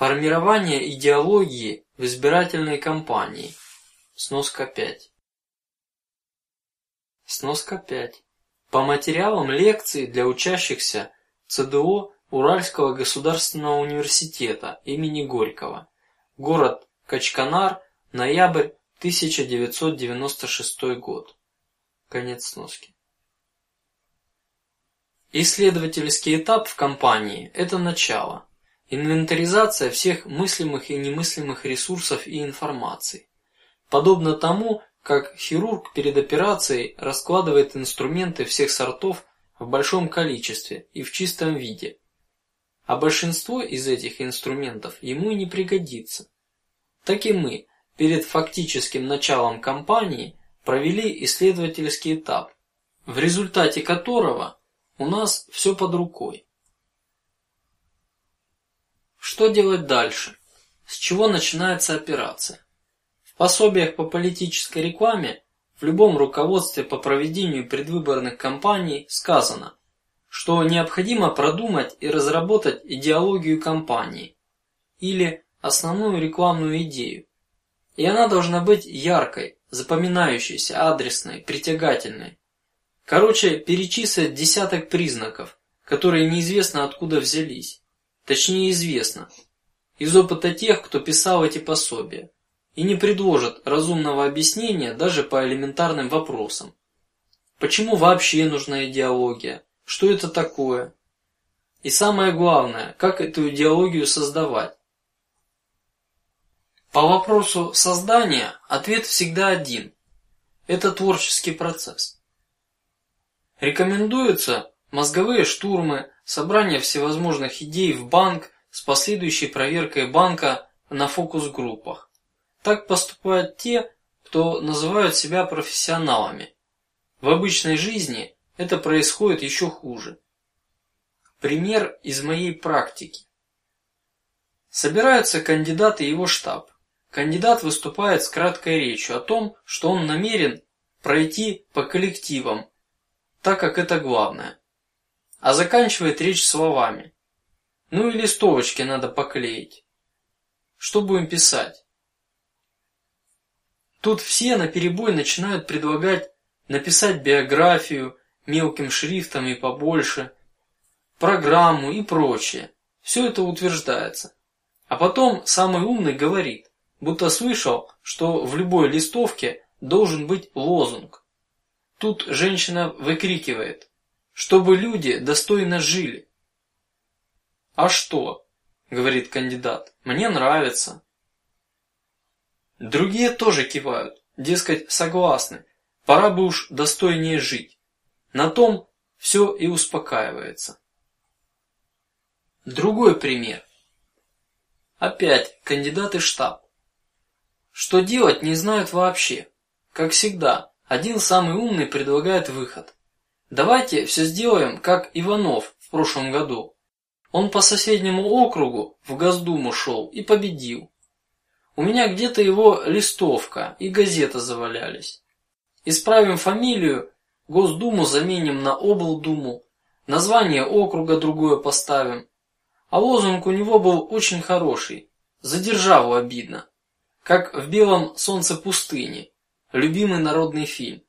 Формирование идеологии в избирательной кампании. Сноска 5. Сноска 5. По материалам лекции для учащихся ЦДО Уральского государственного университета имени Горького. Город Качканар, ноябрь 1996 год. Конец сноски. Исследовательский этап в кампании – это начало, инвентаризация всех мыслимых и немыслимых ресурсов и информации, подобно тому, как хирург перед операцией раскладывает инструменты всех сортов в большом количестве и в чистом виде, а большинство из этих инструментов ему и не пригодится. Так и мы перед фактическим началом кампании провели исследовательский этап, в результате которого у нас все под рукой. Что делать дальше? С чего начинается операция? В пособиях по политической рекламе, в любом руководстве по проведению предвыборных кампаний сказано, что необходимо продумать и разработать идеологию кампании или основную рекламную идею, и она должна быть яркой, запоминающейся, адресной, притягательной, Короче, перечислить десяток признаков, которые неизвестно откуда взялись. Точнее, известно из опыта тех, кто писал эти пособия, и не предложат разумного объяснения даже по элементарным вопросам. Почему вообще нужна идеология? Что это такое? И самое главное, как эту идеологию создавать? По вопросу создания ответ всегда один: это творческий процесс. Рекомендуются мозговые штурмы, собрание всевозможных идей в банк с последующей проверкой банка на фокус-группах. Так поступают те, кто называют себя профессионалами. В обычной жизни это происходит еще хуже. Пример из моей практики. Собираются кандидаты и его штаб. Кандидат выступает с краткой речью о том, что он намерен пройти по коллективам так как это главное. А заканчивает речь словами: "Ну и листовочки надо поклеить. Что будем писать?" Тут все на перебой начинают предлагать написать биографию мелким шрифтом и побольше, программу и прочее. Все это утверждается, а потом самый умный говорит, будто слышал, что в любой листовке должен быть лозунг. Тут женщина выкрикивает, чтобы люди достойно жили. А что? говорит кандидат. Мне нравится. Другие тоже кивают, дескать, согласны. Пора бы уж достойнее жить. На том все и успокаивается. Другой пример. Опять кандидаты штаб. Что делать не знают вообще. Как всегда, один самый умный предлагает выход. Давайте все сделаем, как Иванов в прошлом году. Он по соседнему округу в Госдуму шел и победил. У меня где-то его листовка и газета завалялись. Исправим фамилию, Госдуму заменим на облдуму, название округа другое поставим. А лозунг у него был очень хороший: за державу обидно, как в белом солнце пустыни. Любимый народный фильм.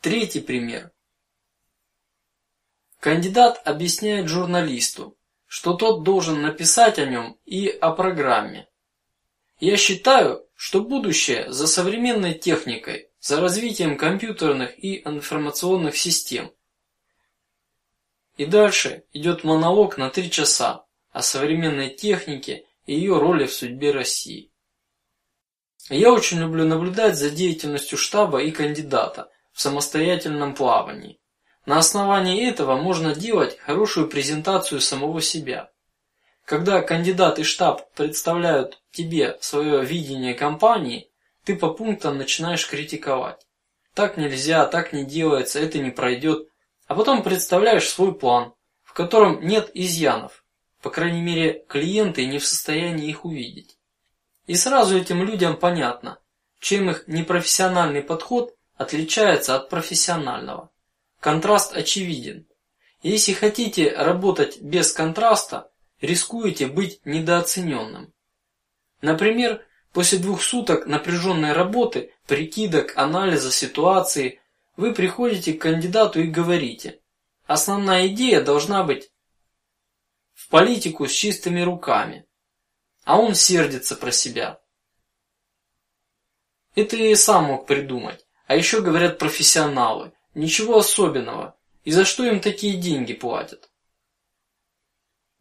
Третий пример. Кандидат объясняет журналисту, что тот должен написать о нем и о программе. Я считаю, что будущее за современной техникой, за развитием компьютерных и информационных систем. И дальше идет монолог на три часа о современной технике и ее роли в судьбе России. Я очень люблю наблюдать за деятельностью штаба и кандидата в самостоятельном плавании. На основании этого можно делать хорошую презентацию самого себя. Когда кандидат и штаб представляют тебе свое видение кампании, ты по пунктам начинаешь критиковать. Так нельзя, так не делается, это не пройдет. А потом представляешь свой план, в котором нет изъянов. По крайней мере, клиенты не в состоянии их увидеть. И сразу этим людям понятно, чем их непрофессиональный подход отличается от профессионального. Контраст очевиден. Если хотите работать без контраста, рискуете быть недооцененным. Например, после двух суток напряженной работы, прикидок, анализа ситуации, вы приходите к кандидату и говорите: основная идея должна быть в политику с чистыми руками, а он сердится про себя. Это и сам мог придумать, а еще говорят профессионалы, ничего особенного, и за что им такие деньги платят?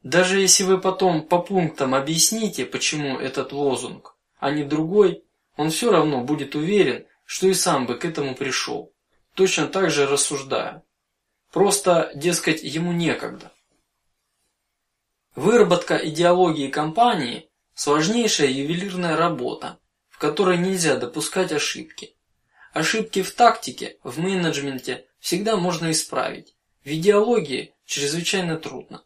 Даже если вы потом по пунктам объясните, почему этот лозунг, а не другой, он все равно будет уверен, что и сам бы к этому пришел точно так же рассуждая. Просто, дескать, ему некогда. Выработка идеологии компании – сложнейшая ювелирная работа, в которой нельзя допускать ошибки. Ошибки в тактике, в менеджменте всегда можно исправить. В идеологии чрезвычайно трудно.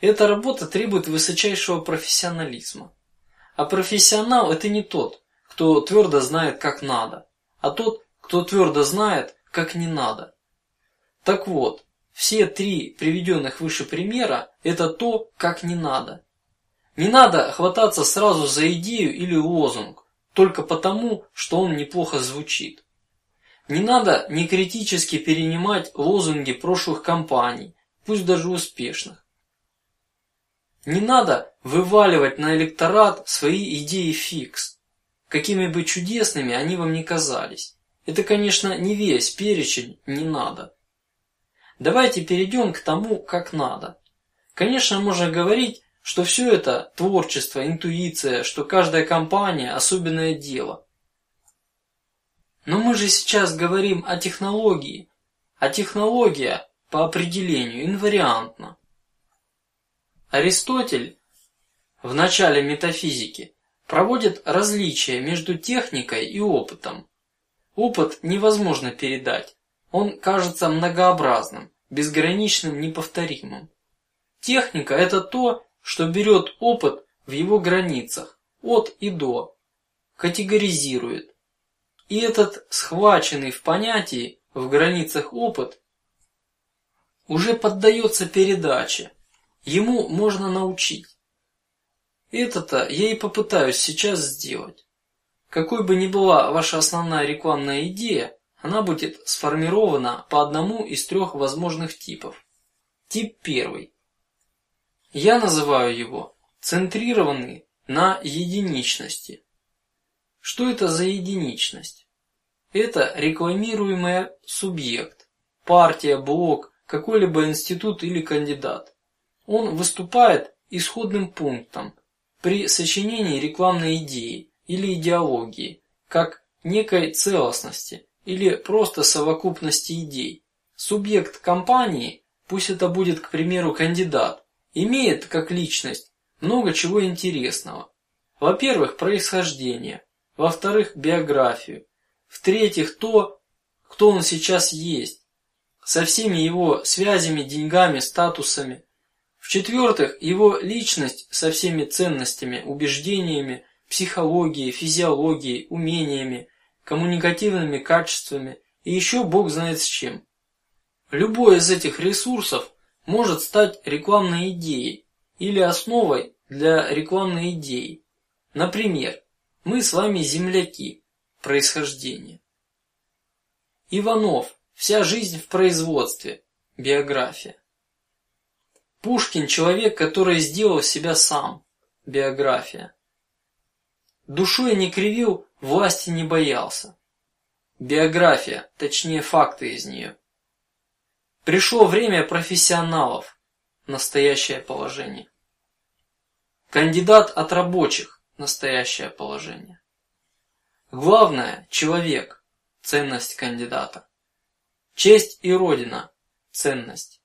Эта работа требует высочайшего профессионализма. А профессионал – это не тот, кто твердо знает, как надо, а тот, кто твердо знает, как не надо. Так вот, все три приведенных выше примера – это то, как не надо. Не надо хвататься сразу за идею или лозунг только потому, что он неплохо звучит. Не надо некритически перенимать лозунги прошлых кампаний, пусть даже успешных. Не надо вываливать на электорат свои идеи фикс, какими бы чудесными они вам ни казались. Это, конечно, не весь перечень, не надо. Давайте перейдем к тому, как надо. Конечно, можно говорить, что все это творчество, интуиция, что каждая компания особенное дело. Но мы же сейчас говорим о технологии, а технология по определению инвариантна. Аристотель в начале метафизики проводит различие между техникой и опытом. Опыт невозможно передать. Он кажется многообразным, безграничным, неповторимым. Техника – это то, что берет опыт в его границах, от и до, категоризирует. И этот схваченный в понятии в границах опыт уже поддается передаче. Ему можно научить. Это-то я и попытаюсь сейчас сделать. Какой бы ни была ваша основная рекламная идея, она будет сформирована по одному из трех возможных типов. Тип первый. Я называю его центрированный на единичности. Что это за единичность? Это рекламируемый субъект, партия, блок, какой-либо институт или кандидат. Он выступает исходным пунктом при сочинении рекламной идеи или идеологии, как некой целостности или просто совокупности идей. Субъект компании, пусть это будет, к примеру, кандидат, имеет как личность много чего интересного. Во-первых, происхождение, во-вторых, биографию, в-третьих, то, кто он сейчас есть, со всеми его связями, деньгами, статусами. В-четвертых, его личность со всеми ценностями, убеждениями, психологией, физиологией, умениями, коммуникативными качествами и еще Бог знает с чем. Любой из этих ресурсов может стать рекламной идеей или основой для рекламной идеи. Например, мы с вами земляки, происхождение. Иванов, вся жизнь в производстве, биография. Пушкин человек, который сделал себя сам, биография. Душой не кривил, власти не боялся. Биография, точнее факты из нее. Пришло время профессионалов. Настоящее положение. Кандидат от рабочих. Настоящее положение. Главное человек. Ценность кандидата. Честь и родина. Ценность.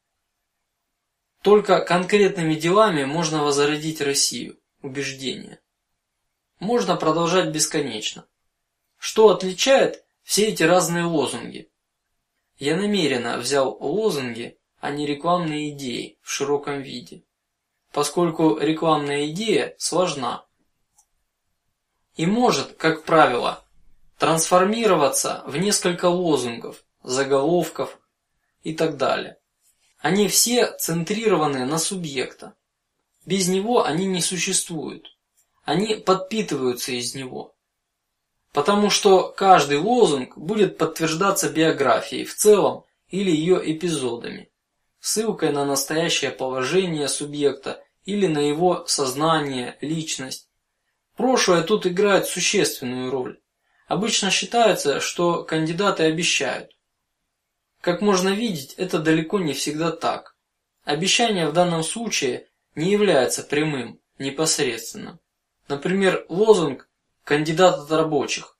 Только конкретными делами можно возродить Россию. Убеждение можно продолжать бесконечно. Что отличает все эти разные лозунги? Я намеренно взял лозунги, а не рекламные идеи в широком виде, поскольку рекламная идея сложна и может, как правило, трансформироваться в несколько лозунгов, заголовков и так далее. Они все центрированы на субъекта. Без него они не существуют. Они подпитываются из него. Потому что каждый лозунг будет подтверждаться биографией в целом или ее эпизодами, ссылкой на настоящее положение субъекта или на его сознание, личность. Прошлое тут играет существенную роль. Обычно считается, что кандидаты обещают. Как можно видеть, это далеко не всегда так. Обещание в данном случае не является прямым, непосредственным. Например, лозунг "кандидат от рабочих"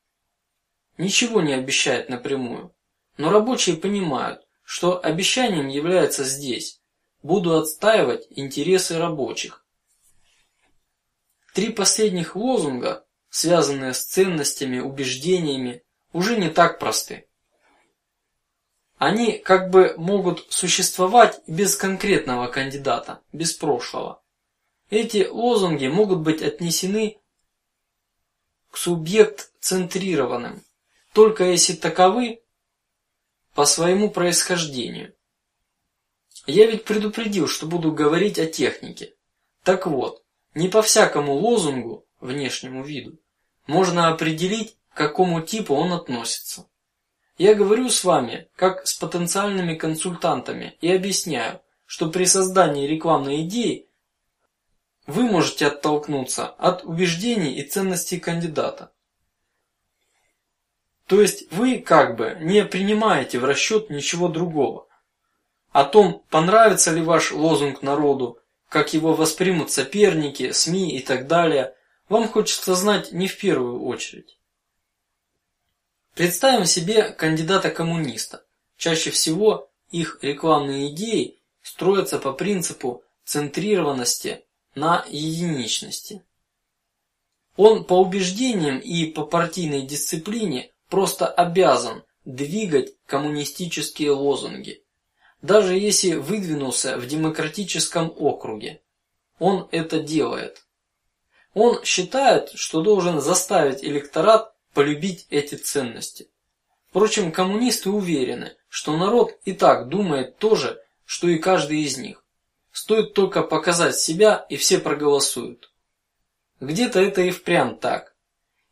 ничего не обещает напрямую, но рабочие понимают, что обещанием является здесь: буду отстаивать интересы рабочих. Три последних лозунга связанные с ценностями, убеждениями, уже не так просты. Они как бы могут существовать без конкретного кандидата, без прошлого. Эти лозунги могут быть отнесены субъект-центрированным, только если таковы по своему происхождению. Я ведь предупредил, что буду говорить о технике. Так вот, не по всякому лозунгу, внешнему виду, можно определить, к какому типу он относится. Я говорю с вами как с потенциальными консультантами и объясняю, что при создании рекламной идеи вы можете оттолкнуться от убеждений и ценностей кандидата. То есть вы как бы не принимаете в расчет ничего другого. О том, понравится ли ваш лозунг народу, как его воспримут соперники, СМИ и так далее, вам хочется знать не в первую очередь. Представим себе кандидата-коммуниста. Чаще всего их рекламные идеи строятся по принципу центрированности на единичности. Он по убеждениям и по партийной дисциплине просто обязан двигать коммунистические лозунги, даже если выдвинулся в демократическом округе. Он это делает. Он считает, что должен заставить электорат полюбить эти ценности. Впрочем, коммунисты уверены, что народ и так думает то же, что и каждый из них. Стоит только показать себя, и все проголосуют. Где-то это и впрямь так,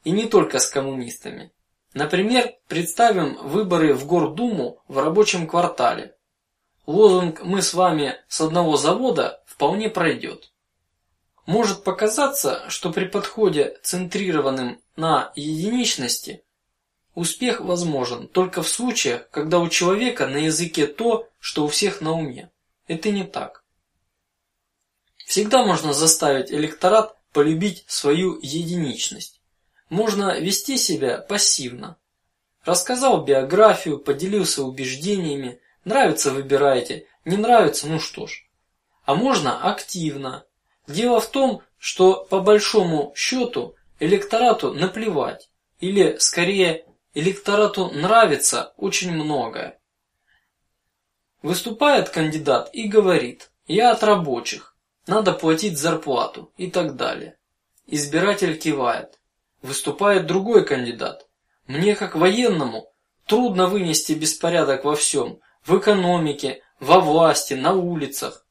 и не только с коммунистами. Например, представим выборы в Гордуму в рабочем квартале. Лозунг "Мы с вами с одного завода" вполне пройдет. Может показаться, что при подходе центрированным на единичности успех возможен только в случаях, когда у человека на языке то, что у всех на уме. Это не так. Всегда можно заставить электорат полюбить свою единичность. Можно вести себя пассивно. Рассказал биографию, поделился убеждениями. Нравится выбирайте, не нравится ну что ж. А можно активно, Дело в том, что по большому счету электорату наплевать, или скорее электорату нравится очень многое. Выступает кандидат и говорит: "Я от рабочих, надо платить зарплату" и так далее. Избиратель кивает. Выступает другой кандидат: "Мне как военному трудно вынести беспорядок во всем, в экономике, во власти, на улицах.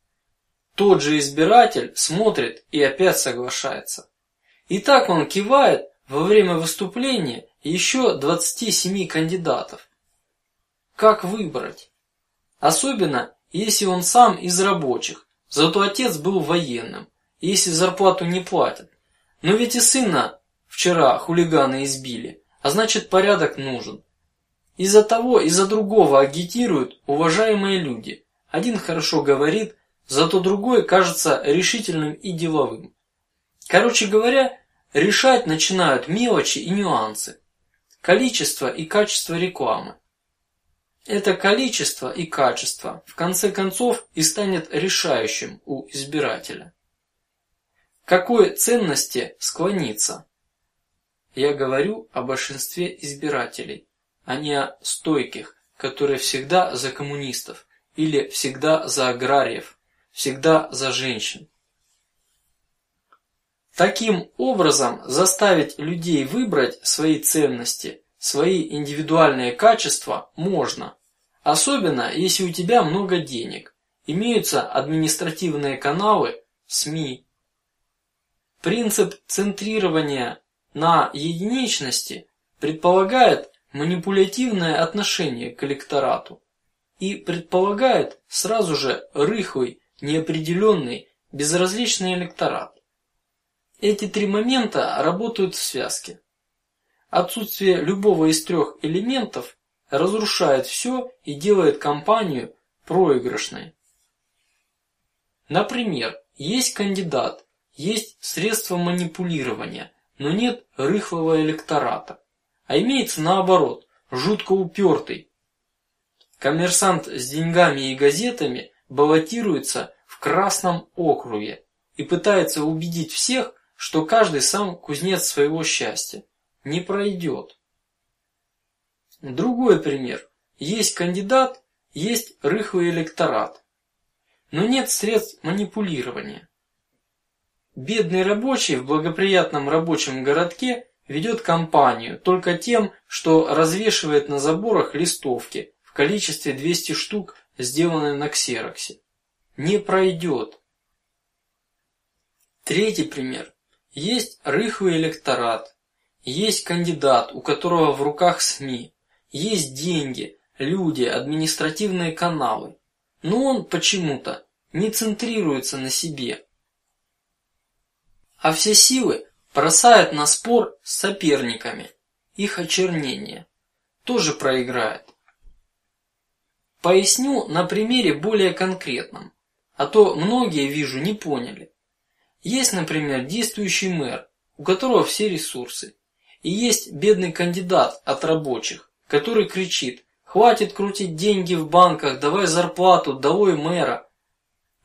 Тот же избиратель смотрит и опять соглашается. И так он кивает во время выступления еще 27 кандидатов. Как выбрать? Особенно, если он сам из рабочих, зато отец был военным, если зарплату не платят. Но ведь и сына вчера хулиганы избили, а значит порядок нужен. Из-за того, из-за другого агитируют уважаемые люди. Один хорошо говорит, зато другой кажется решительным и деловым. Короче говоря, решать начинают мелочи и нюансы, количество и качество рекламы. Это количество и качество в конце концов и станет решающим у избирателя. какой ценности склониться? Я говорю о большинстве избирателей, а не о стойких, которые всегда за коммунистов или всегда за аграриев, всегда за женщин. Таким образом, заставить людей выбрать свои ценности, свои индивидуальные качества можно, особенно если у тебя много денег, имеются административные каналы, СМИ, Принцип центрирования на единичности предполагает манипулятивное отношение к электорату и предполагает сразу же рыхлый, неопределенный, безразличный электорат. Эти три момента работают в связке. Отсутствие любого из трех элементов разрушает все и делает кампанию проигрышной. Например, есть кандидат, есть средства манипулирования, но нет рыхлого электората, а имеется наоборот, жутко упертый. Коммерсант с деньгами и газетами баллотируется в красном округе и пытается убедить всех, что каждый сам кузнец своего счастья. Не пройдет. Другой пример: есть кандидат, есть рыхлый электорат, но нет средств манипулирования. Бедный рабочий в благоприятном рабочем городке ведет кампанию только тем, что развешивает на заборах листовки в количестве 200 штук, сделанные на ксероксе. Не пройдет. Третий пример: есть рыхлый электорат, есть кандидат, у которого в руках СМИ, есть деньги, люди, административные каналы, но он почему-то не центрируется на себе, а все силы бросает на спор с соперниками, их очернение, тоже проиграет. Поясню на примере более конкретном, а то многие вижу не поняли. Есть, например, действующий мэр, у которого все ресурсы, и есть бедный кандидат от рабочих, который кричит: "Хватит крутить деньги в банках, давай зарплату, долой мэра".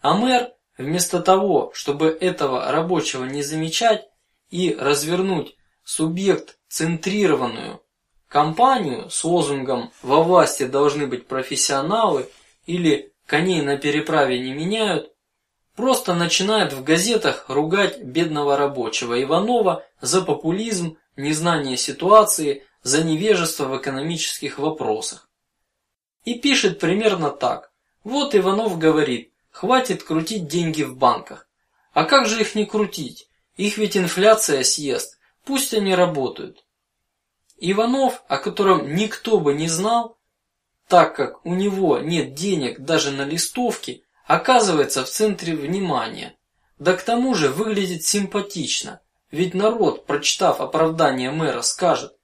А мэр Вместо того, чтобы этого рабочего не замечать и развернуть субъект центрированную кампанию с лозунгом "Во власти должны быть профессионалы" или "Коней на переправе не меняют", просто начинает в газетах ругать бедного рабочего Иванова за популизм, незнание ситуации, за невежество в экономических вопросах. И пишет примерно так: вот Иванов говорит, Хватит крутить деньги в банках. А как же их не крутить? Их ведь инфляция съест. Пусть они работают. Иванов, о котором никто бы не знал, так как у него нет денег даже на листовки, оказывается в центре внимания. Да к тому же выглядит симпатично, ведь народ, прочитав оправдание мэра, скажет: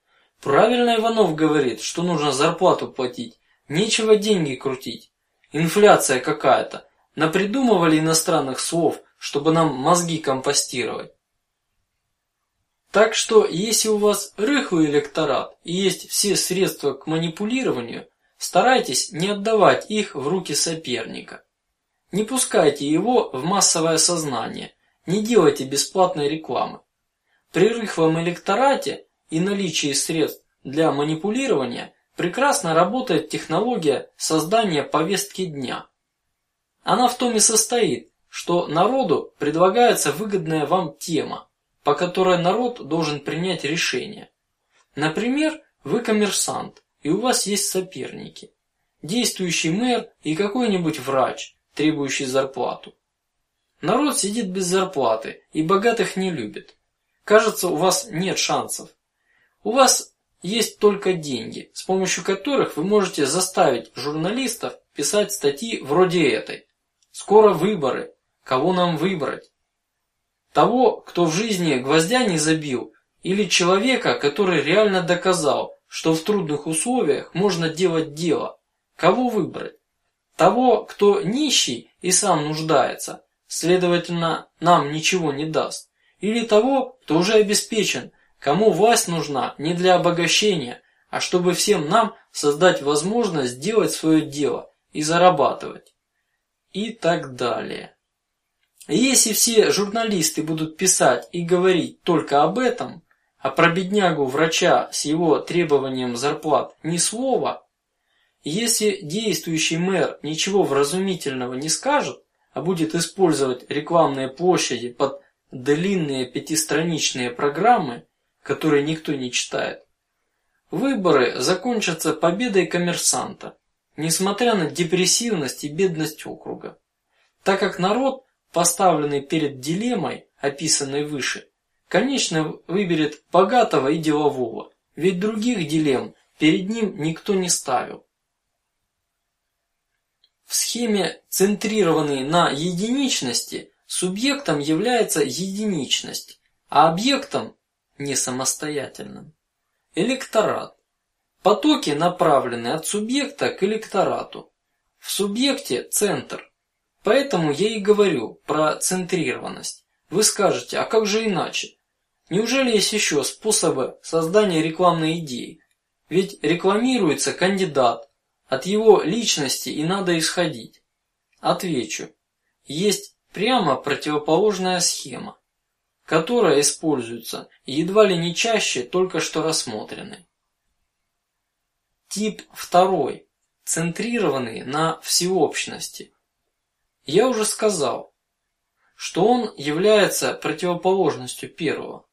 правильно Иванов говорит, что нужно зарплату платить, нечего деньги крутить, инфляция какая-то, напридумывали иностранных слов, чтобы нам мозги компостировать. Так что, если у вас рыхлый электорат и есть все средства к манипулированию, старайтесь не отдавать их в руки соперника. Не пускайте его в массовое сознание, не делайте бесплатной рекламы. При рыхлом электорате и наличии средств для манипулирования прекрасно работает технология создания повестки дня. Она в том и состоит, что народу предлагается выгодная вам тема, по которой народ должен принять решение. Например, вы коммерсант и у вас есть соперники, действующий мэр и какой-нибудь врач, требующий зарплату. Народ сидит без зарплаты и богатых не любит. Кажется, у вас нет шансов. У вас есть только деньги, с помощью которых вы можете заставить журналистов писать статьи вроде этой. Скоро выборы. Кого нам выбрать? Того, кто в жизни гвоздя не забил, или человека, который реально доказал, что в трудных условиях можно делать дело? Кого выбрать? Того, кто нищий и сам нуждается, следовательно, нам ничего не даст, или того, кто уже обеспечен, кому власть нужна не для обогащения, а чтобы всем нам создать возможность делать свое дело и зарабатывать и так далее. Если все журналисты будут писать и говорить только об этом, а про беднягу врача с его требованием зарплат ни слова, если действующий мэр ничего вразумительного не скажет, а будет использовать рекламные площади под длинные пятистраничные программы, которые никто не читает, выборы закончатся победой коммерсанта несмотря на депрессивность и бедность округа, так как народ поставленный перед дилеммой, описанной выше, конечно выберет богатого и делового, ведь других дилемм перед ним никто не ставил. В схеме, центрированной на единичности, субъектом является единичность, а объектом не самостоятельным. Электорат. Потоки направлены от субъекта к электорату. В субъекте центр. Поэтому я и говорю про центрированность. Вы скажете, а как же иначе? Неужели есть еще способы создания рекламной идеи? Ведь рекламируется кандидат, от его личности и надо исходить. Отвечу: есть прямо противоположная схема, которая используется едва ли не чаще только что рассмотренной. Тип второй, центрированный на всеобщности. Я уже сказал, что он является противоположностью первого.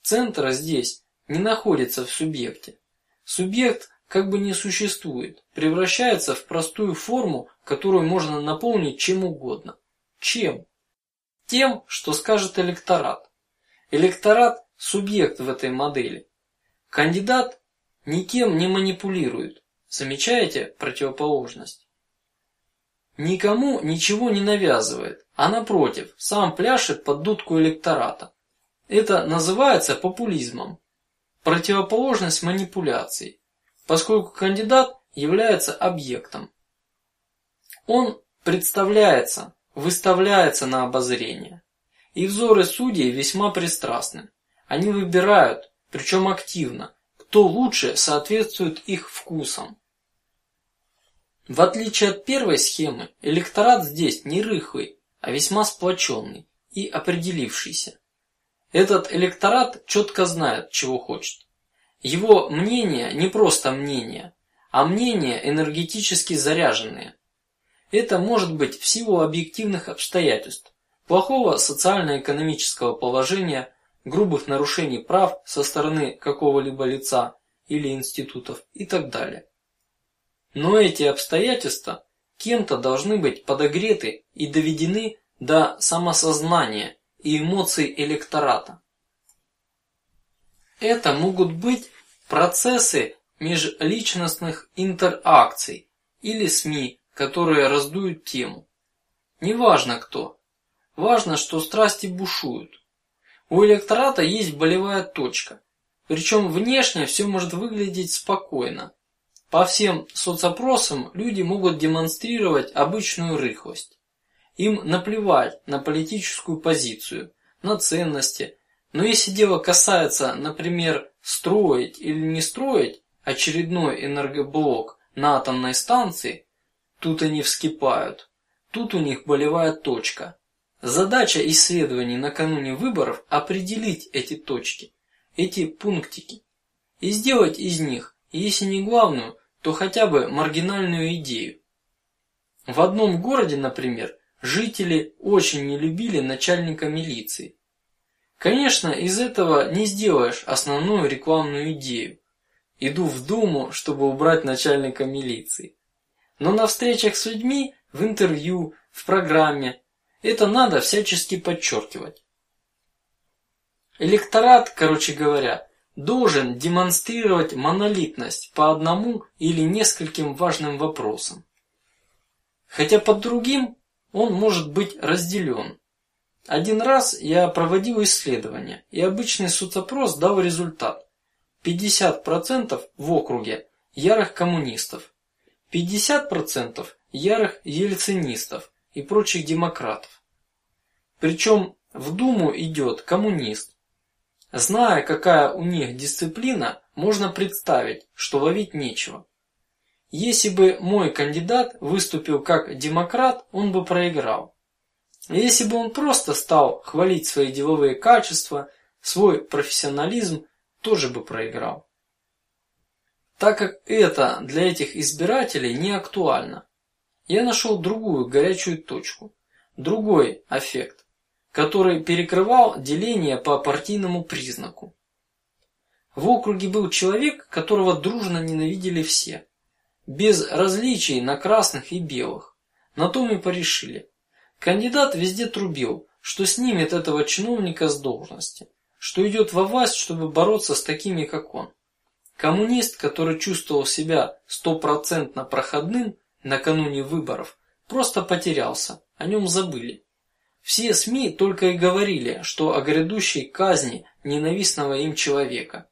Центр здесь не находится в субъекте. Субъект как бы не существует, превращается в простую форму, которую можно наполнить чем угодно. Чем? Тем, что скажет электорат. Электорат – субъект в этой модели. Кандидат никем не манипулирует. Замечаете противоположность? Никому ничего не навязывает, а напротив, сам пляшет под дудку электората. Это называется популизмом. Противоположность манипуляции поскольку кандидат является объектом. Он представляется, выставляется на обозрение, и взоры судей весьма пристрастны. Они выбирают, причем активно, кто лучше соответствует их вкусам. В отличие от первой схемы, электорат здесь не рыхлый, а весьма сплоченный и определившийся. Этот электорат четко знает, чего хочет. Его мнение не просто мнение, а мнение энергетически заряженные. Это может быть в силу объективных обстоятельств, плохого социально-экономического положения, грубых нарушений прав со стороны какого-либо лица или институтов и так далее. Но эти обстоятельства кем-то должны быть подогреты и доведены до самосознания и эмоций электората. Это могут быть процессы межличностных интеракций или СМИ, которые раздуют тему. Неважно кто, важно, что страсти бушуют. У электората есть болевая точка, причем внешне все может выглядеть спокойно. По всем соцопросам люди могут демонстрировать обычную рыхлость. Им наплевать на политическую позицию, на ценности, но если дело касается, например, строить или не строить очередной энергоблок на атомной станции, тут они вскипают. Тут у них болевая точка. Задача исследований накануне выборов определить эти точки, эти пунктики, и сделать из них, если не главную, то хотя бы маргинальную идею. В одном городе, например, жители очень не любили начальника милиции. Конечно, из этого не сделаешь основную рекламную идею. Иду в Думу, чтобы убрать начальника милиции. Но на встречах с людьми, в интервью, в программе это надо всячески подчеркивать. Электорат, короче говоря, должен демонстрировать монолитность по одному или нескольким важным вопросам, хотя под другим он может быть разделен. Один раз я проводил исследование, и обычный соцопрос дал результат: 50 процентов в округе ярых коммунистов, 50 процентов ярых ельцинистов и прочих демократов. Причем в Думу идет коммунист. Зная, какая у них дисциплина, можно представить, что ловить нечего. Если бы мой кандидат выступил как демократ, он бы проиграл. Если бы он просто стал хвалить свои деловые качества, свой профессионализм, тоже бы проиграл. Так как это для этих избирателей не актуально, я нашел другую горячую точку, другой эффект, который перекрывал деление по партийному признаку. В округе был человек, которого дружно ненавидели все, без различий на красных и белых. На том и порешили. Кандидат везде трубил, что снимет этого чиновника с должности, что идет во власть, чтобы бороться с такими, как он. Коммунист, который чувствовал себя стопроцентно проходным накануне выборов, просто потерялся, о нем забыли. Все СМИ только и говорили, что о грядущей казни ненавистного им человека.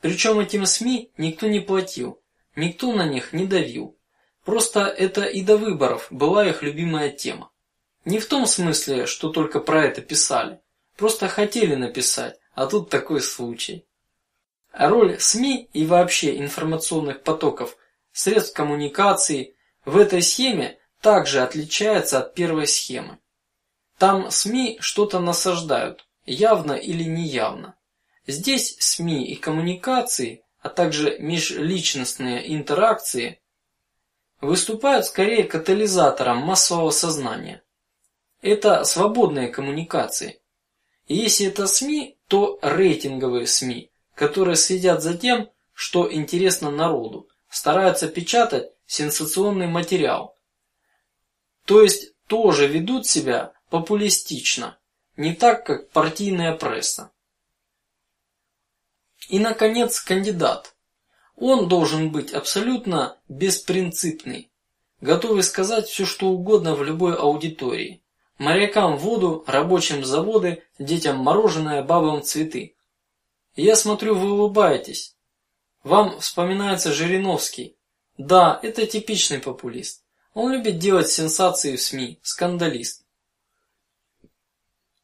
Причем этим СМИ никто не платил, никто на них не давил. Просто это и до выборов была их любимая тема. Не в том смысле, что только про это писали, просто хотели написать, а тут такой случай. Роль СМИ и вообще информационных потоков, средств коммуникации в этой схеме также отличается от первой схемы. Там СМИ что-то насаждают, явно или неявно. Здесь СМИ и коммуникации, а также межличностные интеракции выступают скорее катализатором массового сознания. Это свободные коммуникации. Если это СМИ, то рейтинговые СМИ, которые следят за тем, что интересно народу, стараются печатать сенсационный материал. То есть тоже ведут себя популистично, не так как партийная пресса. И наконец кандидат. Он должен быть абсолютно беспринципный, готовый сказать все, что угодно в любой аудитории. Морякам воду, рабочим заводы, детям мороженое, бабам цветы. Я смотрю, вы улыбаетесь. Вам вспоминается Жириновский. Да, это типичный популист. Он любит делать сенсации в СМИ, скандалист.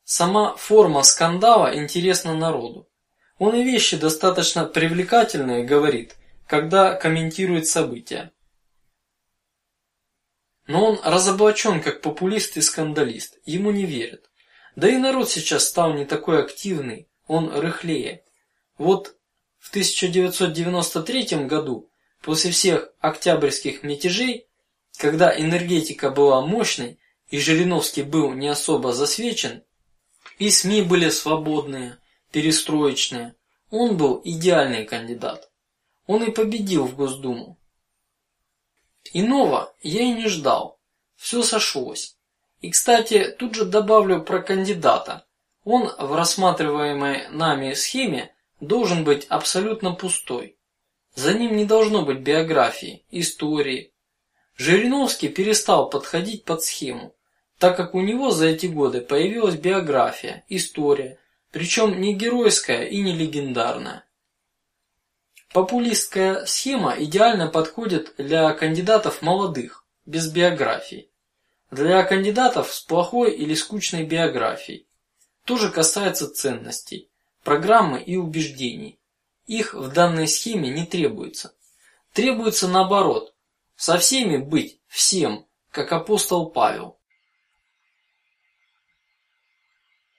Сама форма скандала интересна народу. Он и вещи достаточно привлекательные говорит, когда комментирует события. Но он разоблачен как популист и скандалист, ему не верят. Да и народ сейчас стал не такой активный, он рыхлее. Вот в 1993 году, после всех октябрьских мятежей, когда энергетика была мощной и Жириновский был не особо засвечен, и СМИ были свободные, перестроечные, он был идеальный кандидат. Он и победил в Госдуму. Иного я и не ждал. Все сошлось. И, кстати, тут же добавлю про кандидата. Он в рассматриваемой нами схеме должен быть абсолютно пустой. За ним не должно быть биографии, истории. Жириновский перестал подходить под схему, так как у него за эти годы появилась биография, история, причем не геройская и не легендарная. Популистская схема идеально подходит для кандидатов молодых, без биографий, для кандидатов с плохой или скучной биографией. То же касается ценностей, программы и убеждений. Их в данной схеме не требуется. Требуется наоборот, со всеми быть всем, как апостол Павел.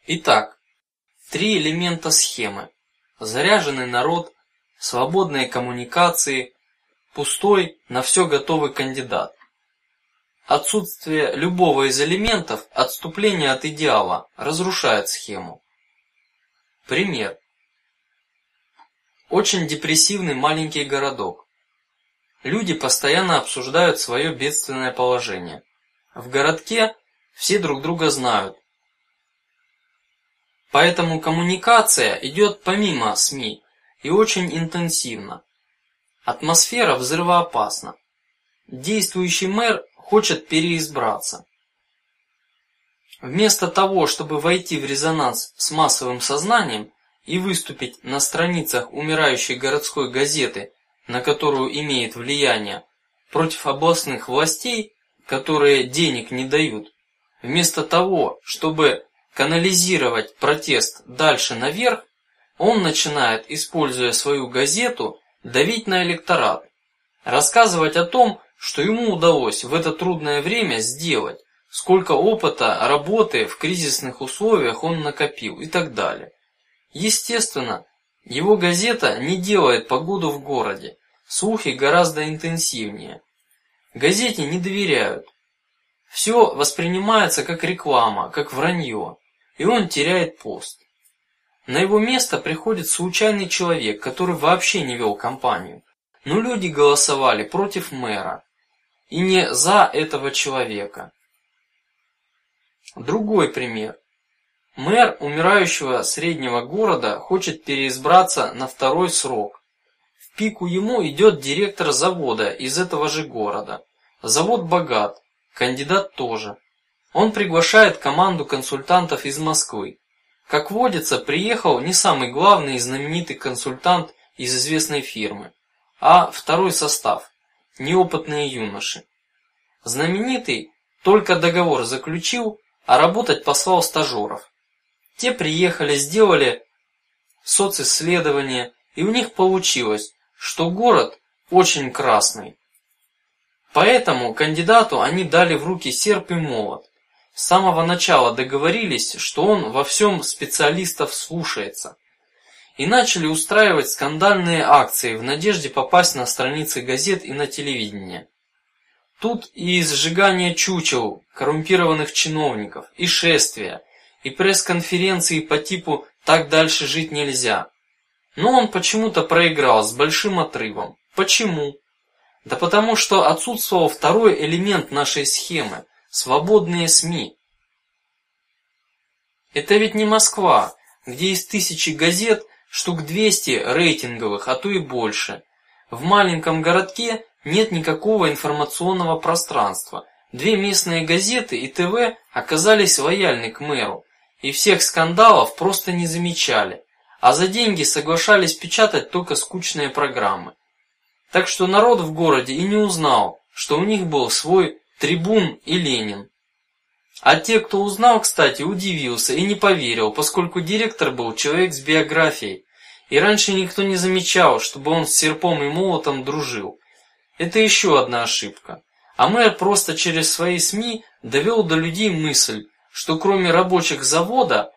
Итак, три элемента схемы: заряженный народ, свободные коммуникации, пустой на все готовый кандидат. Отсутствие любого из элементов, отступление от идеала, разрушает схему. Пример. Очень депрессивный маленький городок. Люди постоянно обсуждают свое бедственное положение. В городке все друг друга знают, поэтому коммуникация идет помимо СМИ и очень интенсивно. Атмосфера взрывоопасна. Действующий мэр хочет переизбраться. Вместо того, чтобы войти в резонанс с массовым сознанием и выступить на страницах умирающей городской газеты, на которую имеет влияние, против областных властей, которые денег не дают, вместо того, чтобы канализировать протест дальше наверх, он начинает, используя свою газету, давить на электорат, рассказывать о том, что ему удалось в это трудное время сделать, сколько опыта работы в кризисных условиях он накопил и так далее. Естественно, его газета не делает погоду в городе, слухи гораздо интенсивнее. Газете не доверяют. Все воспринимается как реклама, как вранье, и он теряет пост. На его место приходит случайный человек, который вообще не вел кампанию, но люди голосовали против мэра и не за этого человека. Другой пример. Мэр умирающего среднего города хочет переизбраться на второй срок. В пику ему идет директор завода из этого же города. Завод богат, кандидат тоже. Он приглашает команду консультантов из Москвы. Как водится, приехал не самый главный и знаменитый консультант из известной фирмы, а второй состав, неопытные юноши. Знаменитый только договор заключил, а работать послал стажеров. Те приехали, сделали социсследование, и у них получилось, что город очень красный. Поэтому кандидату они дали в руки серп и молот. С самого начала договорились, что он во всем специалистов слушается, и начали устраивать скандальные акции в надежде попасть на страницы газет и на телевидение. Тут и сжигание чучел коррумпированных чиновников, и шествия, и пресс-конференции по типу "так дальше жить нельзя". Но он почему-то проиграл с большим отрывом. Почему? Да потому что отсутствовал второй элемент нашей схемы свободные СМИ. Это ведь не Москва, где из тысячи газет штук 200 рейтинговых, а то и больше. В маленьком городке нет никакого информационного пространства. Две местные газеты и ТВ оказались лояльны к мэру и всех скандалов просто не замечали, а за деньги соглашались печатать только скучные программы. Так что народ в городе и не узнал, что у них был свой Трибун и Ленин. А те, кто узнал, кстати, удивился и не поверил, поскольку директор был человек с биографией, и раньше никто не замечал, чтобы он с серпом и молотом дружил. Это еще одна ошибка. А мэр просто через свои СМИ довел до людей мысль, что кроме рабочих завода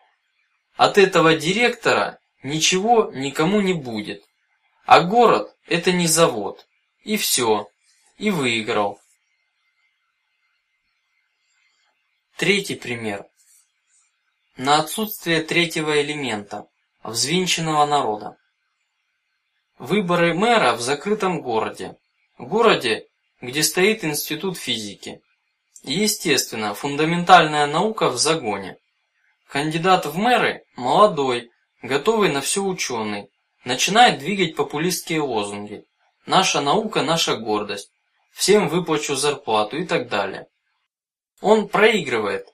от этого директора ничего никому не будет, а город это не завод, и все, и выиграл. Третий пример. На отсутствие третьего элемента взвинченного народа. Выборы мэра в закрытом городе, городе, где стоит институт физики. естественно, фундаментальная наука в загоне. Кандидат в мэры молодой, готовый на все ученый, начинает двигать популистские лозунги: наша наука, наша гордость, всем выплачу зарплату и так далее. Он проигрывает,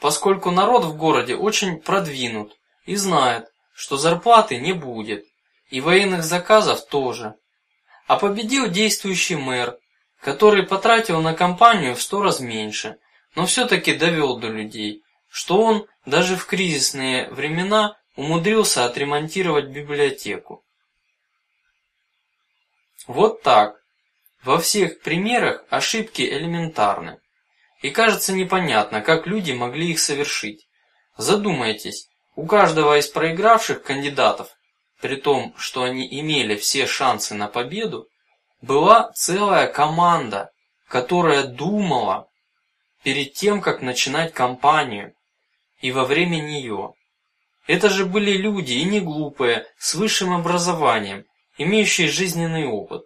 поскольку народ в городе очень продвинут и знает, что зарплаты не будет и военных заказов тоже. А победил действующий мэр, который потратил на кампанию в сто раз меньше, но все-таки довел до людей, что он даже в кризисные времена умудрился отремонтировать библиотеку. Вот так. Во всех примерах ошибки элементарны. И кажется непонятно, как люди могли их совершить. Задумайтесь, у каждого из проигравших кандидатов, при том, что они имели все шансы на победу, была целая команда, которая думала перед тем, как начинать кампанию, и во время нее. Это же были люди и не глупые, с высшим образованием, имеющие жизненный опыт.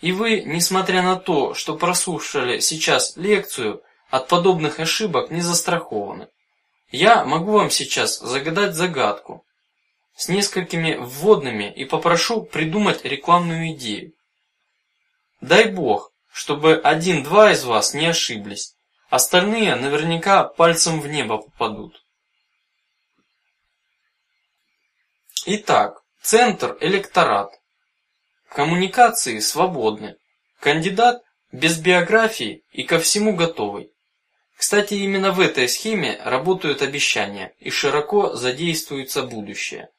И вы, несмотря на то, что прослушали сейчас лекцию, от подобных ошибок не застрахованы. Я могу вам сейчас загадать загадку с несколькими вводными и попрошу придумать рекламную идею. Дай бог, чтобы один-два из вас не ошиблись, остальные наверняка пальцем в небо попадут. Итак, центр электорат. Коммуникации свободны. Кандидат без биографии и ко всему готовый. Кстати, именно в этой схеме работают обещания и широко задействуется будущее.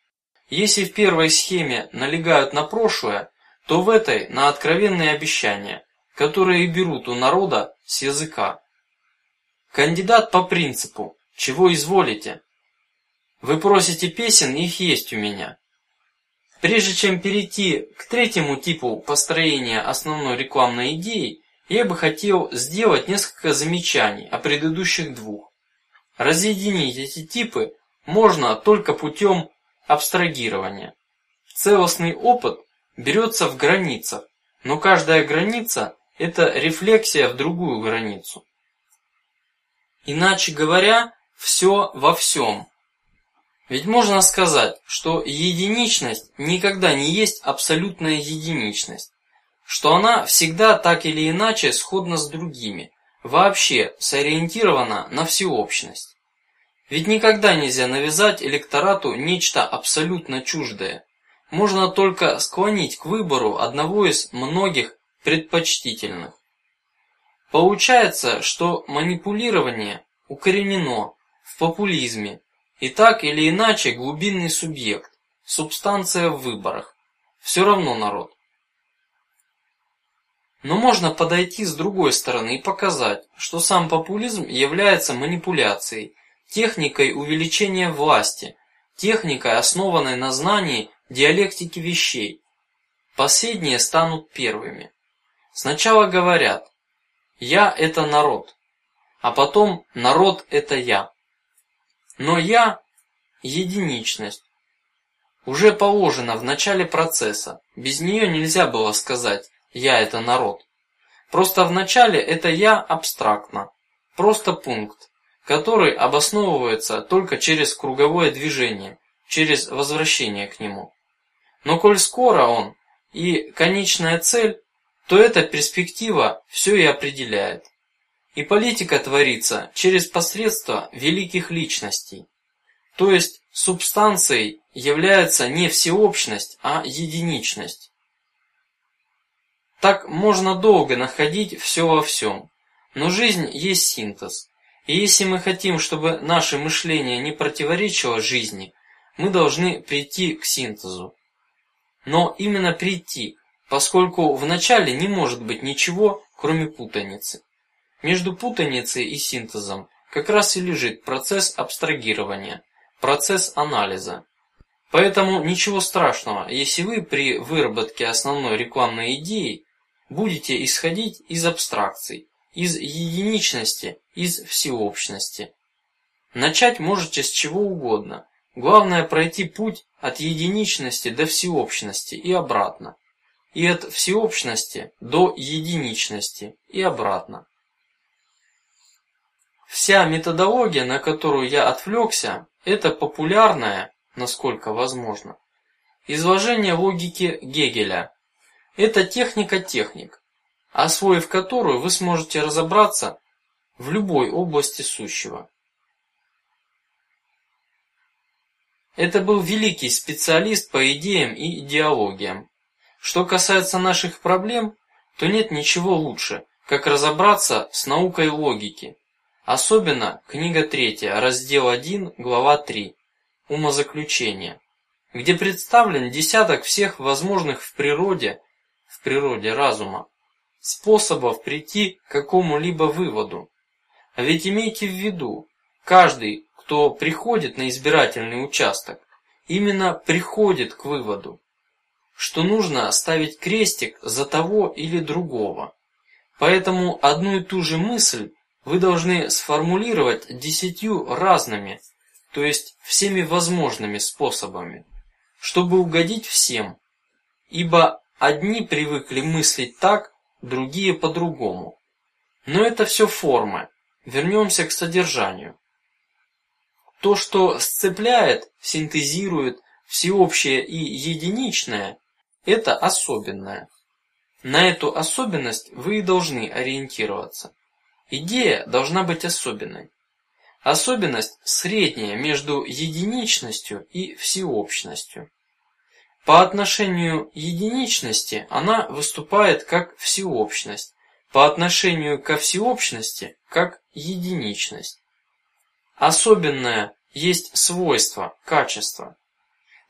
Если в первой схеме налегают на прошлое, то в этой на откровенные обещания, которые берут у народа с языка. Кандидат по принципу чего изволите. Вы просите песен, их есть у меня. Прежде чем перейти к третьему типу построения основной рекламной идеи, я бы хотел сделать несколько замечаний о предыдущих двух. Разъединить эти типы можно только путем абстрагирования. Целостный опыт берется в границах, но каждая граница – это рефлексия в другую границу. Иначе говоря, все во всем. Ведь можно сказать, что единичность никогда не есть абсолютная единичность, что она всегда так или иначе сходна с другими, вообще сориентирована на всеобщность. Ведь никогда нельзя навязать электорату нечто абсолютно чуждое. Можно только склонить к выбору одного из многих предпочтительных. Получается, что манипулирование укоренено в популизме, и так или иначе глубинный субъект, субстанция в выборах, все равно народ. Но можно подойти с другой стороны и показать, что сам популизм является манипуляцией, техникой увеличения власти, техникой, основанной на знании диалектики вещей. Последние станут первыми. Сначала говорят: "Я – это народ", а потом "народ – это я". Но я единичность уже положена в начале процесса. Без нее нельзя было сказать я это народ. Просто в начале это я абстрактно, просто пункт, который обосновывается только через круговое движение, через возвращение к нему. Но коль скоро он и конечная цель, то эта перспектива все и определяет. И политика творится через посредство великих личностей, то есть субстанцией является не всеобщность, а единичность. Так можно долго находить все во всем, но жизнь есть синтез. И если мы хотим, чтобы наше мышление не противоречило жизни, мы должны прийти к синтезу. Но именно прийти, поскольку в начале не может быть ничего, кроме путаницы. Между путаницей и синтезом как раз и лежит процесс абстрагирования, процесс анализа. Поэтому ничего страшного, если вы при выработке основной рекламной идеи будете исходить из абстракций, из единичности, из всеобщности. Начать можете с чего угодно. Главное пройти путь от единичности до всеобщности и обратно, и от всеобщности до единичности и обратно. Вся методология, на которую я отвлекся, это популярное, насколько возможно, изложение логики Гегеля. Это техника техник, освоив которую вы сможете разобраться в любой области сущего. Это был великий специалист по идеям и идеологиям. Что касается наших проблем, то нет ничего лучше, как разобраться с наукой логики Особенно книга третья, раздел 1, глава 3, умозаключение, где представлен десяток всех возможных в природе, в природе разума, способов прийти к какому-либо выводу. А ведь имейте в виду, каждый, кто приходит на избирательный участок, именно приходит к выводу, что нужно ставить крестик за того или другого. Поэтому одну и ту же мысль вы должны сформулировать десятью разными, то есть всеми возможными способами, чтобы угодить всем, ибо одни привыкли мыслить так, другие по-другому. Но это все формы. Вернемся к содержанию. То, что сцепляет, синтезирует всеобщее и единичное, это особенное. На эту особенность вы и должны ориентироваться. Идея должна быть особенной. Особенность средняя между единичностью и всеобщностью. По отношению единичности она выступает как всеобщность, по отношению ко всеобщности как единичность. Особенное есть свойство, качество.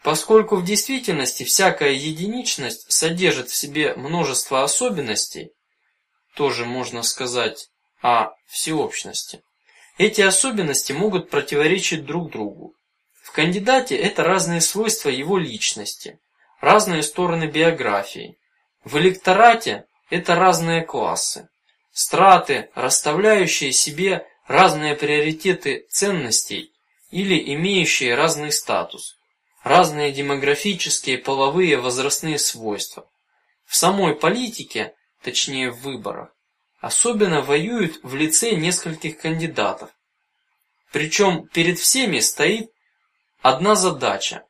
Поскольку в действительности всякая единичность содержит в себе множество особенностей, тоже можно сказать а всеобщности. Эти особенности могут противоречить друг другу. В кандидате это разные свойства его личности, разные стороны биографии. В электорате это разные классы, страты, расставляющие себе разные приоритеты ценностей или имеющие разный статус, разные демографические, половые, возрастные свойства. В самой политике, точнее в выборах, особенно воюют в лице нескольких кандидатов, Причем перед всеми стоит одна задача: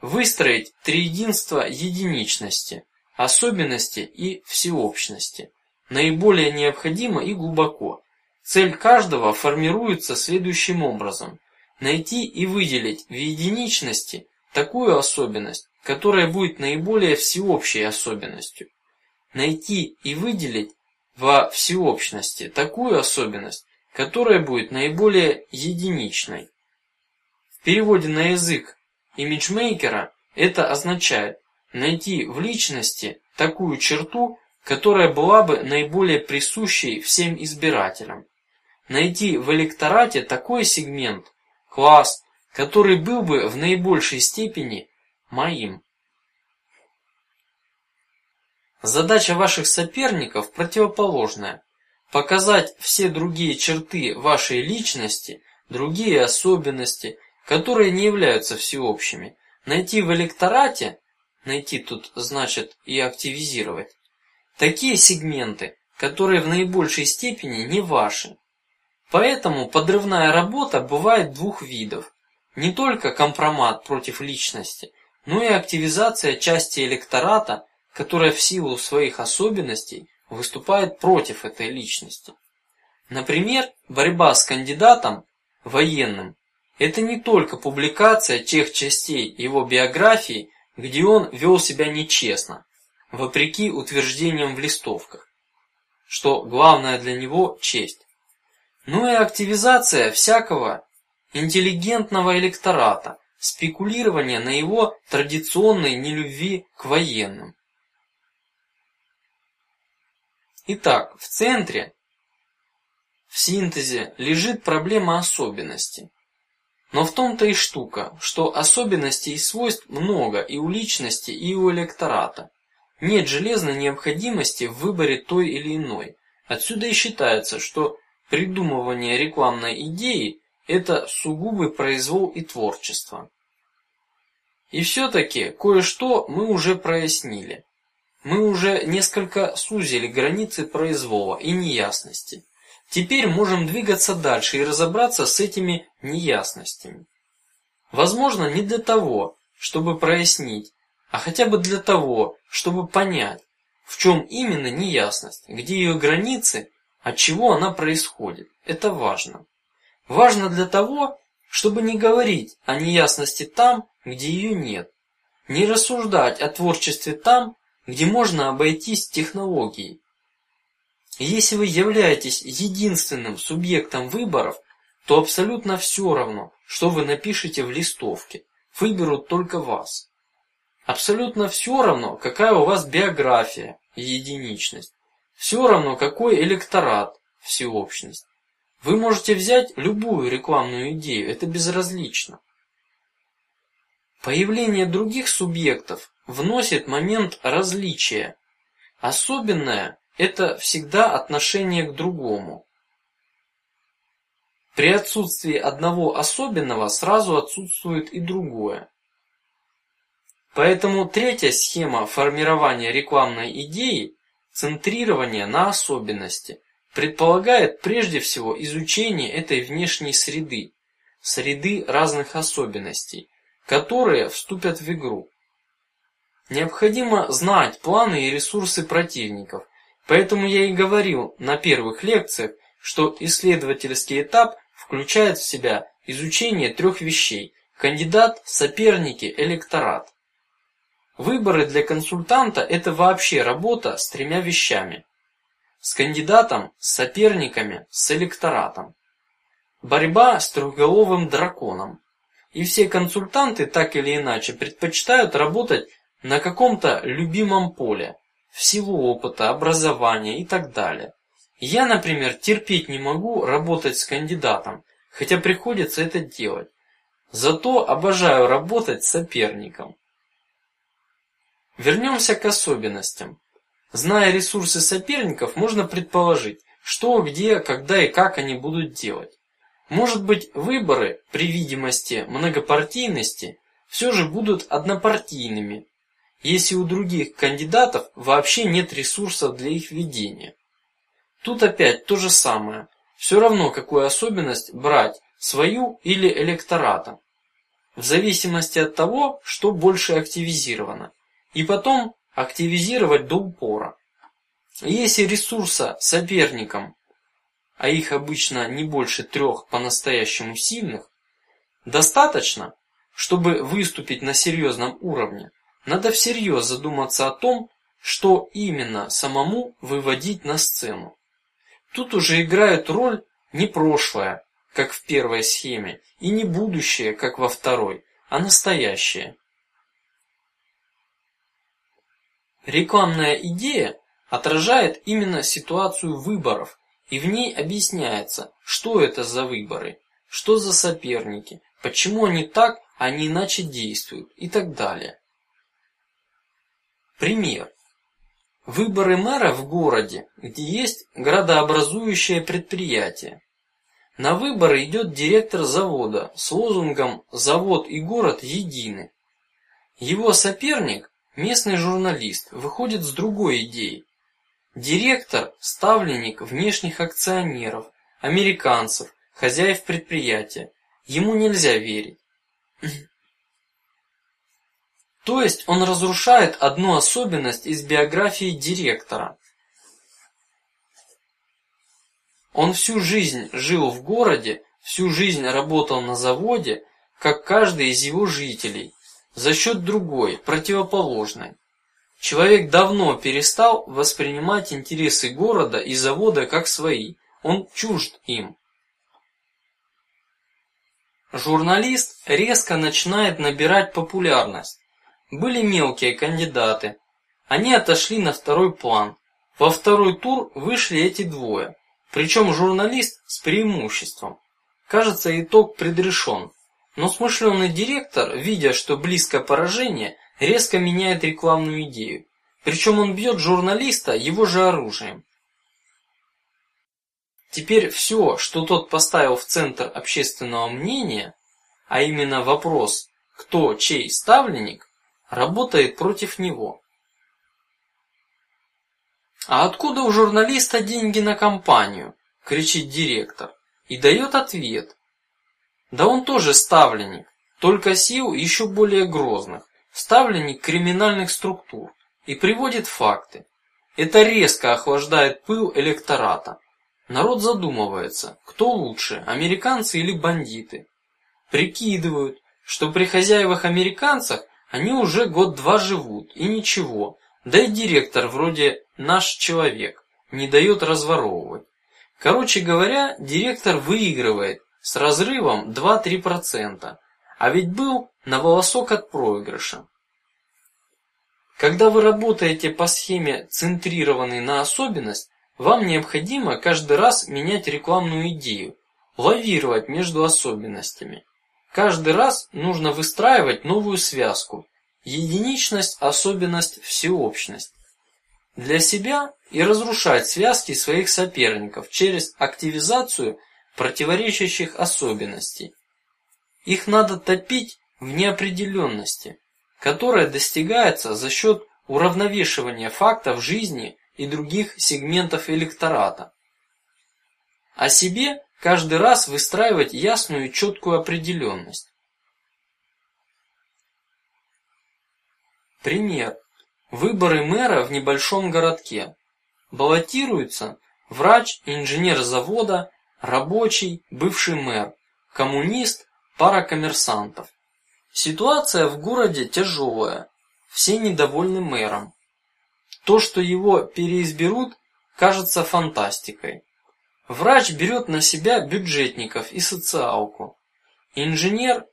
выстроить триединство единичности, особенности и всеобщности наиболее необходимо и глубоко. Цель каждого формируется следующим образом: найти и выделить в единичности такую особенность, которая будет наиболее всеобщей особенностью. Найти и выделить во всеобщности такую особенность, которая будет наиболее единичной. В переводе на язык имиджмейкера это означает найти в личности такую черту, которая была бы наиболее присущей всем избирателям. Найти в электорате такой сегмент, класс, который был бы в наибольшей степени моим. Задача ваших соперников противоположная: показать все другие черты вашей личности, другие особенности, которые не являются всеобщими, найти в электорате, найти тут значит и активизировать такие сегменты, которые в наибольшей степени не ваши. Поэтому подрывная работа бывает двух видов: не только компромат против личности, но и активизация части электората, которая в силу своих особенностей выступает против этой личности. Например, борьба с кандидатом военным – это не только публикация тех частей его биографии, где он вел себя нечестно, вопреки утверждениям в листовках, что главное для него честь но и активизация всякого интеллигентного электората, спекулирование на его традиционной нелюбви к военным. Итак, в центре, в синтезе лежит проблема особенности. Но в том-то и штука, что особенностей и свойств много и у личности, и у электората. Нет железной необходимости в выборе той или иной. Отсюда и считается, что Придумывание рекламной идеи – это сугубый произвол и творчество. И все-таки кое-что мы уже прояснили. Мы уже несколько сузили границы произвола и неясности. Теперь можем двигаться дальше и разобраться с этими неясностями. Возможно, не для того, чтобы прояснить, а хотя бы для того, чтобы понять, в чем именно неясность, где ее границы от чего она происходит. Это важно. Важно для того, чтобы не говорить о неясности там, где ее нет, не рассуждать о творчестве там, где можно обойтись технологией. Если вы являетесь единственным субъектом выборов, то абсолютно все равно, что вы напишете в листовке, выберут только вас. Абсолютно все равно, какая у вас биография единичность. Все равно какой электорат, всеобщность. Вы можете взять любую рекламную идею, это безразлично. Появление других субъектов вносит момент различия. Особенное – это всегда отношение к другому. При отсутствии одного особенного сразу отсутствует и другое. Поэтому третья схема формирования рекламной идеи Центрирование на особенности предполагает прежде всего изучение этой внешней среды, среды разных особенностей, которые вступят в игру. Необходимо знать планы и ресурсы противников, поэтому я и говорил на первых лекциях, что исследовательский этап включает в себя изучение трех вещей: кандидат, соперники, электорат. Выборы для консультанта – это вообще работа с тремя вещами: с кандидатом, с соперниками, с электоратом. Борьба с трехголовым драконом. И все консультанты так или иначе предпочитают работать на каком-то любимом поле, в силу опыта, образования и так далее. Я, например, терпеть не могу работать с кандидатом, хотя приходится это делать. Зато обожаю работать с соперником. Вернемся к особенностям. Зная ресурсы соперников, можно предположить, что, где, когда и как они будут делать. Может быть, выборы при видимости многопартийности все же будут однопартийными, если у других кандидатов вообще нет ресурсов для их ведения. Тут опять то же самое. Все равно, какую особенность брать свою или электората, в зависимости от того, что больше активизировано, и потом активизировать до упора. Если ресурса соперникам, а их обычно не больше трех по-настоящему сильных, достаточно, чтобы выступить на серьезном уровне, надо всерьез задуматься о том, что именно самому выводить на сцену. Тут уже играет роль не прошлое, как в первой схеме, и не будущее, как во второй, а настоящее. Рекламная идея отражает именно ситуацию выборов, и в ней объясняется, что это за выборы, что за соперники, почему они так, а не иначе действуют и так далее. Пример: выборы мэра в городе, где есть градообразующее предприятие. На выборы идет директор завода с лозунгом "Завод и город едины". Его соперник Местный журналист выходит с другой идеей. Директор – ставленник внешних акционеров, американцев, хозяев предприятия. Ему нельзя верить. То есть он разрушает одну особенность из биографии директора. Он всю жизнь жил в городе, всю жизнь работал на заводе, как каждый из его жителей, за счет другой, противоположной. Человек давно перестал воспринимать интересы города и завода как свои. Он чужд им. Журналист резко начинает набирать популярность. Были мелкие кандидаты, они отошли на второй план. Во второй тур вышли эти двое, причем журналист с преимуществом. Кажется, итог предрешен. Но смышленый директор, видя, что близко поражение, резко меняет рекламную идею. Причем он бьет журналиста его же оружием. Теперь все, что тот поставил в центр общественного мнения, а именно вопрос, кто чей ставленник, работает против него. А откуда у журналиста деньги на кампанию? кричит директор и дает ответ: да он тоже ставленник, только сил еще более грозных, ставленник криминальных структур и приводит факты. Это резко охлаждает пыл электората. Народ задумывается, кто лучше, американцы или бандиты. Прикидывают, что при хозяевах американцах они уже год-два живут и ничего, да и директор вроде наш человек не дает разворовывать. Короче говоря, директор выигрывает с разрывом 2-3 процента, а ведь был на волосок от проигрыша. Когда вы работаете по схеме центрированной на особенность, вам необходимо каждый раз менять рекламную идею, лавировать между особенностями. Каждый раз нужно выстраивать новую связку: единичность, особенность, всеобщность для себя и разрушать связки своих соперников через активизацию противоречащих особенностей. Их надо топить в неопределенности, которая достигается за счет уравновешивания фактов жизни и других сегментов электората. О себе каждый раз выстраивать ясную и четкую определенность. Пример: выборы мэра в небольшом городке. Баллотируются врач, инженер завода, рабочий, бывший мэр, коммунист, пара коммерсантов. Ситуация в городе тяжелая, все недовольны мэром. То, что его переизберут, кажется фантастикой. Врач берет на себя бюджетников и социалку, инженер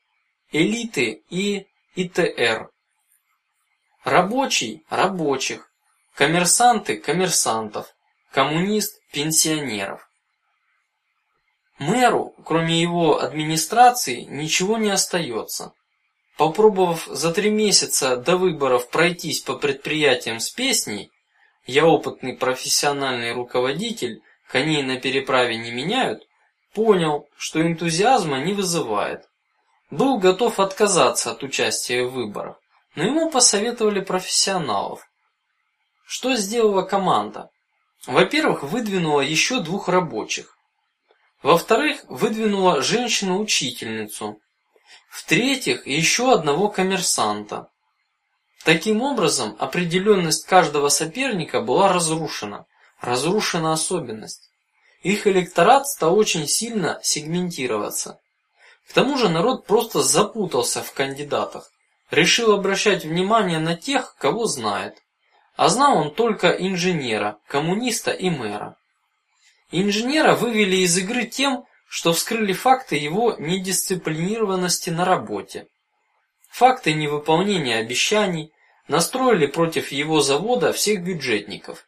элиты и ИТР, рабочий рабочих, коммерсанты коммерсантов, коммунист пенсионеров. Мэру, кроме его администрации, ничего не остается. Попробовав за три месяца до выборов пройтись по предприятиям с песней, я опытный профессиональный руководитель, коней на переправе не меняют, понял, что энтузиазма не вызывает. Был готов отказаться от участия в выборах, но ему посоветовали профессионалов. Что сделала команда? Во-первых, выдвинула еще двух рабочих. Во-вторых, выдвинула женщину-учительницу. В-третьих, еще одного коммерсанта. Таким образом, определенность каждого соперника была разрушена, разрушена особенность. Их электорат стал очень сильно сегментироваться. К тому же народ просто запутался в кандидатах, решил обращать внимание на тех, кого знает, а знал он только инженера, коммуниста и мэра. Инженера вывели из игры тем, что вскрыли факты его недисциплинированности на работе, факты невыполнения обещаний, настроили против его завода всех бюджетников.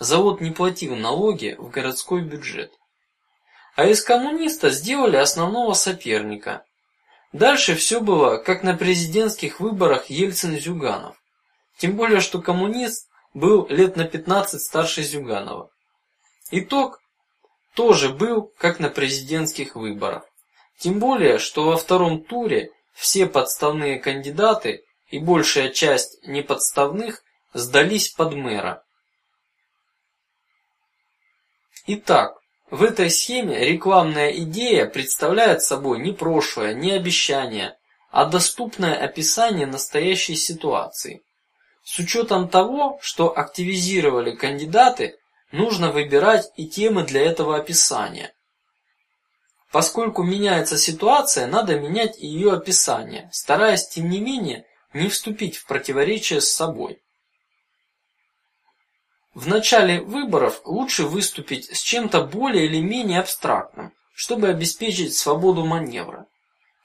Завод не платил налоги в городской бюджет, а из коммуниста сделали основного соперника. Дальше все было как на президентских выборах Ельцин-Зюганов, тем более что коммунист был лет на 15 старше Зюганова. Итог тоже был как на президентских выборах. Тем более, что во втором туре все подставные кандидаты и большая часть неподставных сдались под мэра. Итак, в этой схеме рекламная идея представляет собой не прошлое, не обещание, а доступное описание настоящей ситуации. С учетом того, что активизировали кандидаты Нужно выбирать и темы для этого описания. Поскольку меняется ситуация, надо менять и ее описание, стараясь тем не менее не вступить в противоречие с собой. В начале выборов лучше выступить с чем-то более или менее абстрактным, чтобы обеспечить свободу маневра.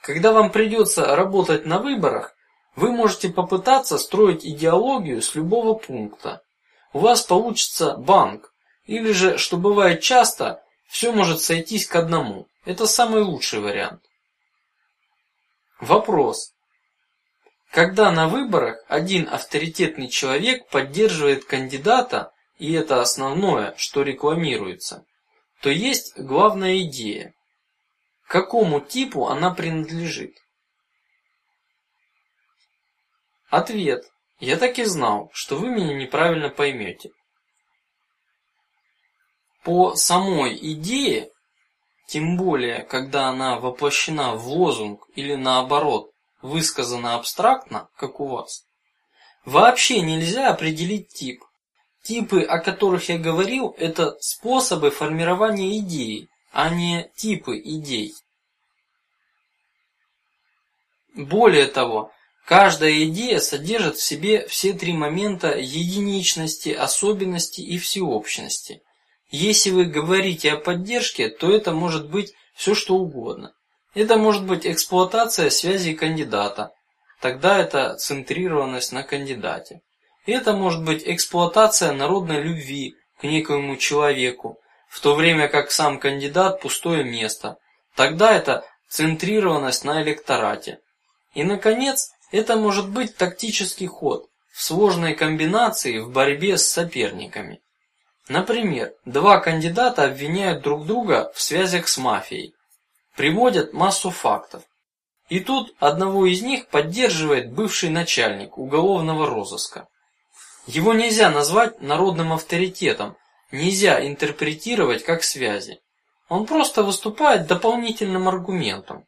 Когда вам придется работать на выборах, вы можете попытаться строить идеологию с любого пункта. У вас получится банк, или же, что бывает часто, все может сойтись к одному. Это самый лучший вариант. Вопрос: когда на выборах один авторитетный человек поддерживает кандидата, и это основное, что рекламируется, то есть главная идея. Какому типу она принадлежит? Ответ: я так и знал, что вы меня неправильно поймете. По самой идее, тем более, когда она воплощена в лозунг или наоборот высказана абстрактно, как у вас, вообще нельзя определить тип. Типы, о которых я говорил, это способы формирования идеи, а не типы идей. Более того, каждая идея содержит в себе все три момента единичности, особенности и всеобщности. Если вы говорите о поддержке, то это может быть все что угодно. Это может быть эксплуатация связи кандидата, тогда это центрированность на кандидате. Это может быть эксплуатация народной любви к некоему человеку, в то время как сам кандидат пустое место, тогда это центрированность на электорате. И наконец, это может быть тактический ход в сложной комбинации в борьбе с соперниками. Например, два кандидата обвиняют друг друга в связях с мафией, приводят массу фактов, и тут одного из них поддерживает бывший начальник уголовного розыска. Его нельзя назвать народным авторитетом, нельзя интерпретировать как связи. Он просто выступает дополнительным аргументом.